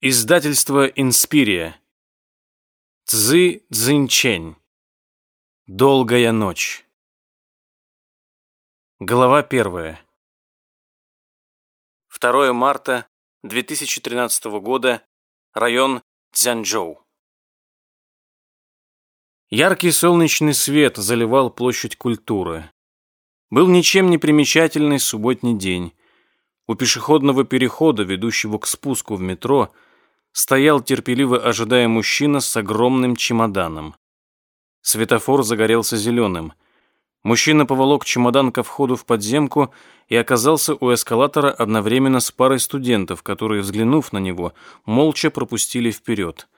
Издательство «Инспирия». Цзы Цзиньчень. Долгая ночь. Глава первая. 2 марта 2013 года. Район Цзянчжоу. Яркий солнечный свет заливал площадь культуры. Был ничем не примечательный субботний день. У пешеходного перехода, ведущего к спуску в метро, стоял терпеливо ожидая мужчина с огромным чемоданом. Светофор загорелся зеленым. Мужчина поволок чемодан ко входу в подземку и оказался у эскалатора одновременно с парой студентов, которые, взглянув на него, молча пропустили вперед.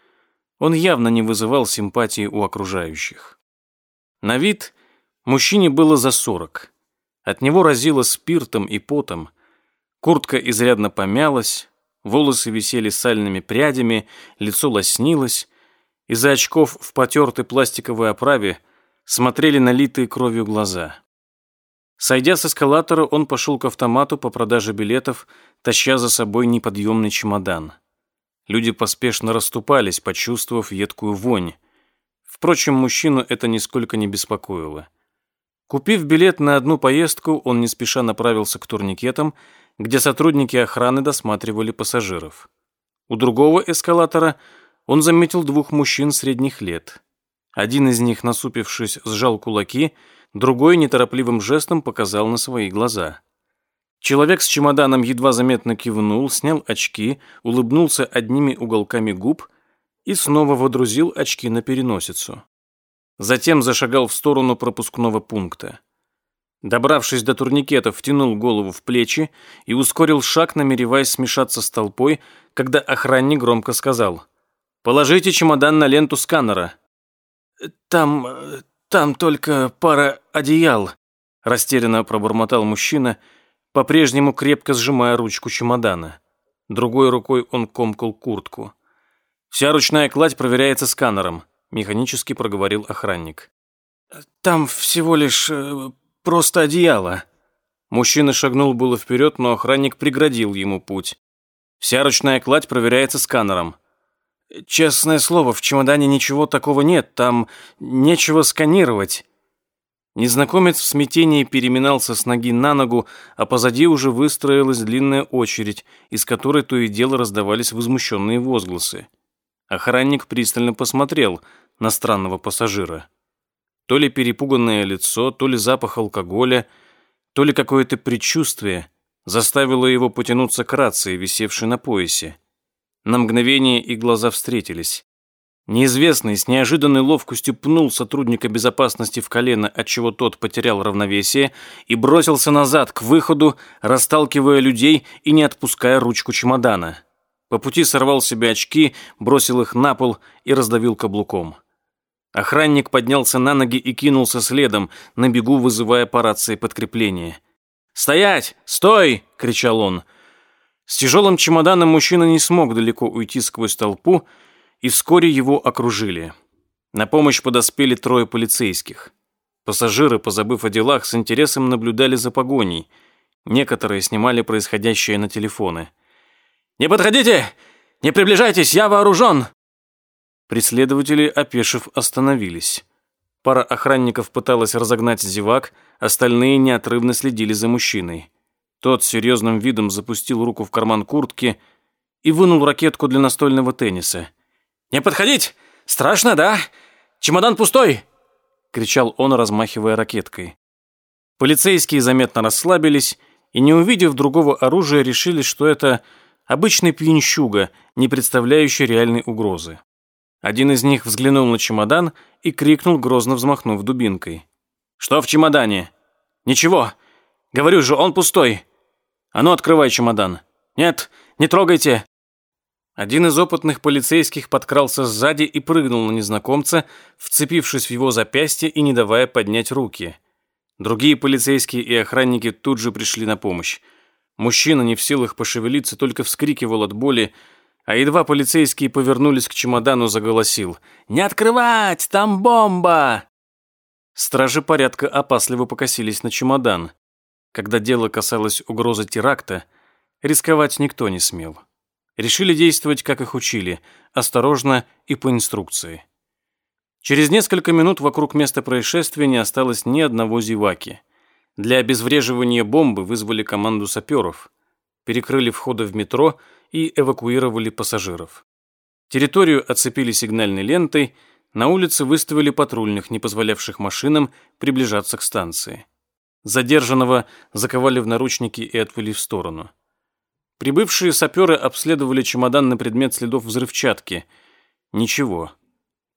Он явно не вызывал симпатии у окружающих. На вид мужчине было за сорок. От него разило спиртом и потом. Куртка изрядно помялась, волосы висели сальными прядями, лицо лоснилось. Из-за очков в потертой пластиковой оправе смотрели налитые кровью глаза. Сойдя с эскалатора, он пошел к автомату по продаже билетов, таща за собой неподъемный чемодан. Люди поспешно расступались, почувствовав едкую вонь. Впрочем, мужчину это нисколько не беспокоило. Купив билет на одну поездку, он не спеша направился к турникетам, где сотрудники охраны досматривали пассажиров. У другого эскалатора он заметил двух мужчин средних лет. Один из них, насупившись, сжал кулаки, другой неторопливым жестом показал на свои глаза. Человек с чемоданом едва заметно кивнул, снял очки, улыбнулся одними уголками губ и снова водрузил очки на переносицу. Затем зашагал в сторону пропускного пункта. Добравшись до турникетов, втянул голову в плечи и ускорил шаг, намереваясь смешаться с толпой, когда охранник громко сказал «Положите чемодан на ленту сканера». «Там... там только пара одеял», — растерянно пробормотал мужчина, по-прежнему крепко сжимая ручку чемодана. Другой рукой он комкал куртку. «Вся ручная кладь проверяется сканером», — механически проговорил охранник. «Там всего лишь э, просто одеяло». Мужчина шагнул было вперед, но охранник преградил ему путь. Вся ручная кладь проверяется сканером. Честное слово, в чемодане ничего такого нет, там нечего сканировать. Незнакомец в смятении переминался с ноги на ногу, а позади уже выстроилась длинная очередь, из которой то и дело раздавались возмущенные возгласы. Охранник пристально посмотрел на странного пассажира. То ли перепуганное лицо, то ли запах алкоголя, то ли какое-то предчувствие заставило его потянуться к рации, висевшей на поясе. На мгновение их глаза встретились. Неизвестный с неожиданной ловкостью пнул сотрудника безопасности в колено, отчего тот потерял равновесие и бросился назад, к выходу, расталкивая людей и не отпуская ручку чемодана. По пути сорвал себе очки, бросил их на пол и раздавил каблуком. Охранник поднялся на ноги и кинулся следом, на бегу вызывая по рации подкрепление. «Стоять! Стой!» — кричал он. С тяжелым чемоданом мужчина не смог далеко уйти сквозь толпу, и вскоре его окружили. На помощь подоспели трое полицейских. Пассажиры, позабыв о делах, с интересом наблюдали за погоней. Некоторые снимали происходящее на телефоны. «Не подходите! Не приближайтесь, я вооружен!» Преследователи, опешив, остановились. Пара охранников пыталась разогнать зевак, остальные неотрывно следили за мужчиной. Тот серьезным видом запустил руку в карман куртки и вынул ракетку для настольного тенниса. «Не подходить! Страшно, да? Чемодан пустой!» — кричал он, размахивая ракеткой. Полицейские заметно расслабились и, не увидев другого оружия, решили, что это обычный пьянчуга, не представляющий реальной угрозы. Один из них взглянул на чемодан и крикнул, грозно взмахнув дубинкой. «Что в чемодане?» «Ничего. Говорю же, он пустой. А ну, открывай чемодан». «Нет, не трогайте». Один из опытных полицейских подкрался сзади и прыгнул на незнакомца, вцепившись в его запястье и не давая поднять руки. Другие полицейские и охранники тут же пришли на помощь. Мужчина, не в силах пошевелиться, только вскрикивал от боли, а едва полицейские повернулись к чемодану, заголосил. «Не открывать! Там бомба!» Стражи порядка опасливо покосились на чемодан. Когда дело касалось угрозы теракта, рисковать никто не смел. Решили действовать, как их учили, осторожно и по инструкции. Через несколько минут вокруг места происшествия не осталось ни одного зеваки. Для обезвреживания бомбы вызвали команду саперов, перекрыли входы в метро и эвакуировали пассажиров. Территорию оцепили сигнальной лентой, на улице выставили патрульных, не позволявших машинам приближаться к станции. Задержанного заковали в наручники и отвели в сторону. Прибывшие саперы обследовали чемодан на предмет следов взрывчатки. Ничего.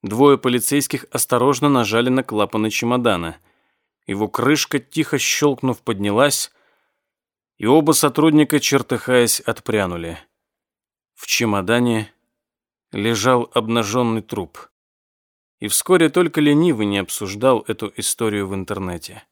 Двое полицейских осторожно нажали на клапаны чемодана. Его крышка, тихо щелкнув, поднялась, и оба сотрудника, чертыхаясь, отпрянули. В чемодане лежал обнаженный труп. И вскоре только ленивый не обсуждал эту историю в интернете.